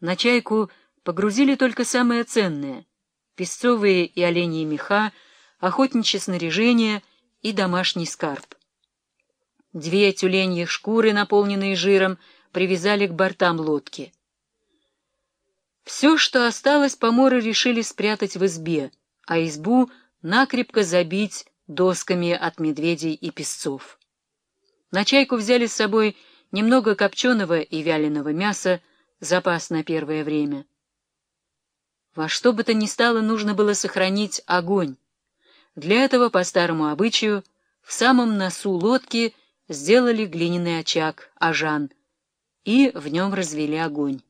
На чайку погрузили только самое ценное — песцовые и оленьи меха, охотничье снаряжение и домашний скарб. Две тюленьи шкуры, наполненные жиром, привязали к бортам лодки. Все, что осталось, поморы решили спрятать в избе, а избу накрепко забить досками от медведей и песцов. На чайку взяли с собой немного копченого и вяленого мяса, запас на первое время. Во что бы то ни стало, нужно было сохранить огонь. Для этого, по старому обычаю, в самом носу лодки сделали глиняный очаг, ажан, и в нем развели огонь.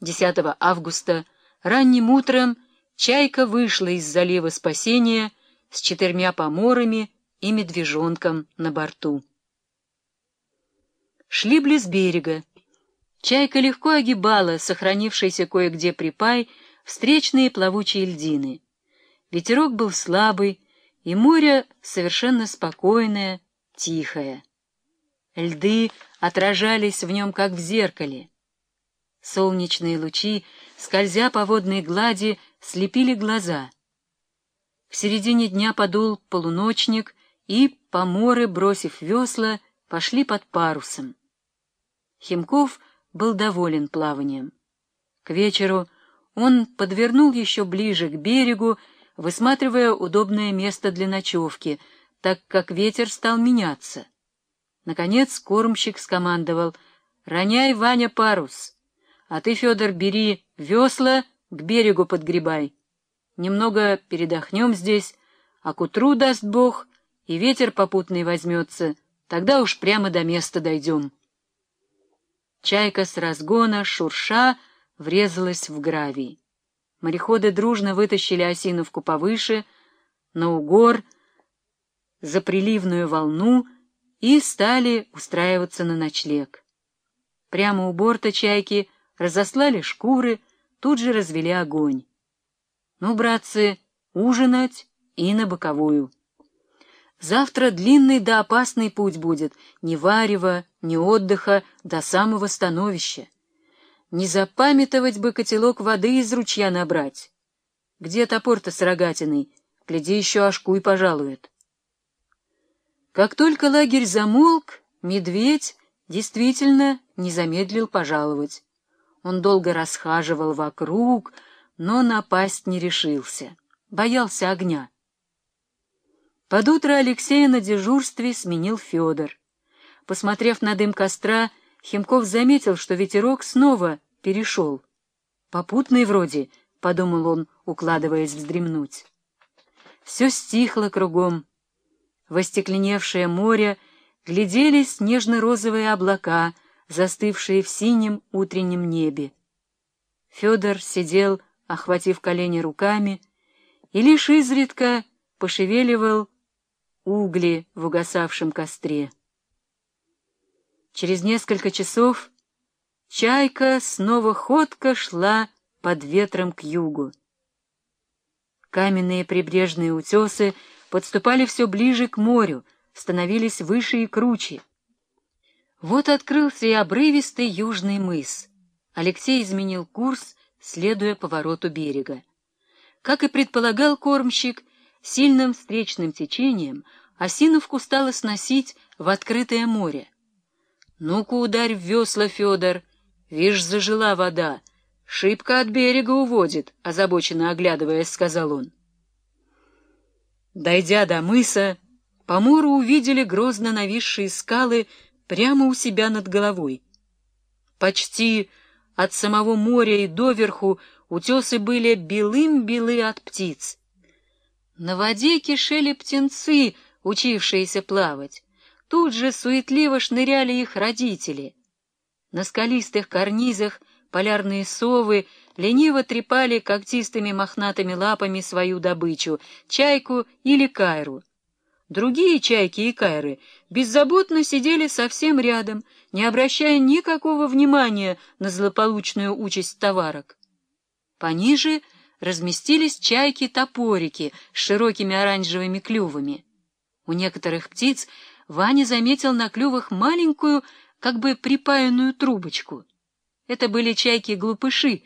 10 августа ранним утром чайка вышла из залива спасения с четырьмя поморами и медвежонком на борту. Шли близ берега. Чайка легко огибала сохранившийся кое-где припай встречные плавучие льдины. Ветерок был слабый, и море совершенно спокойное, тихое. Льды отражались в нем, как в зеркале. Солнечные лучи, скользя по водной глади, слепили глаза. В середине дня подул полуночник, и, поморы, бросив весла, пошли под парусом. Химков был доволен плаванием. К вечеру он подвернул еще ближе к берегу, высматривая удобное место для ночевки, так как ветер стал меняться. Наконец кормщик скомандовал «Роняй, Ваня, парус, а ты, Федор, бери весла, к берегу подгребай. Немного передохнем здесь, а к утру, даст Бог, и ветер попутный возьмется, тогда уж прямо до места дойдем». Чайка с разгона, шурша, врезалась в гравий. Мореходы дружно вытащили осиновку повыше, на угор, за приливную волну и стали устраиваться на ночлег. Прямо у борта чайки разослали шкуры, тут же развели огонь. Ну, братцы, ужинать и на боковую. Завтра длинный да опасный путь будет, ни варева, ни отдыха до самого становища. Не запамятовать бы котелок воды из ручья набрать. Где топор-то с рогатиной? Гляди, еще ошку и пожалует. Как только лагерь замолк, медведь действительно не замедлил пожаловать. Он долго расхаживал вокруг, но напасть не решился, боялся огня. Под утро Алексея на дежурстве сменил Федор. Посмотрев на дым костра, Химков заметил, что ветерок снова перешел. «Попутный вроде», — подумал он, укладываясь вздремнуть. Все стихло кругом. В остекленевшее море гляделись нежно-розовые облака, застывшие в синем утреннем небе. Федор сидел, охватив колени руками, и лишь изредка пошевеливал угли в угасавшем костре. Через несколько часов чайка снова ходко шла под ветром к югу. Каменные прибрежные утесы подступали все ближе к морю, становились выше и круче. Вот открылся и обрывистый южный мыс. Алексей изменил курс, следуя повороту берега. Как и предполагал кормщик, Сильным встречным течением Осиновку стало сносить в открытое море. «Ну-ка ударь в весла, Федор! Вишь, зажила вода! Шибко от берега уводит!» — озабоченно оглядываясь, сказал он. Дойдя до мыса, по морю увидели грозно нависшие скалы прямо у себя над головой. Почти от самого моря и доверху утесы были белым-белы от птиц. На воде кишели птенцы, учившиеся плавать. Тут же суетливо шныряли их родители. На скалистых карнизах полярные совы лениво трепали когтистыми мохнатыми лапами свою добычу — чайку или кайру. Другие чайки и кайры беззаботно сидели совсем рядом, не обращая никакого внимания на злополучную участь товарок. Пониже — разместились чайки-топорики с широкими оранжевыми клювами. У некоторых птиц Ваня заметил на клювах маленькую, как бы припаянную трубочку. Это были чайки-глупыши,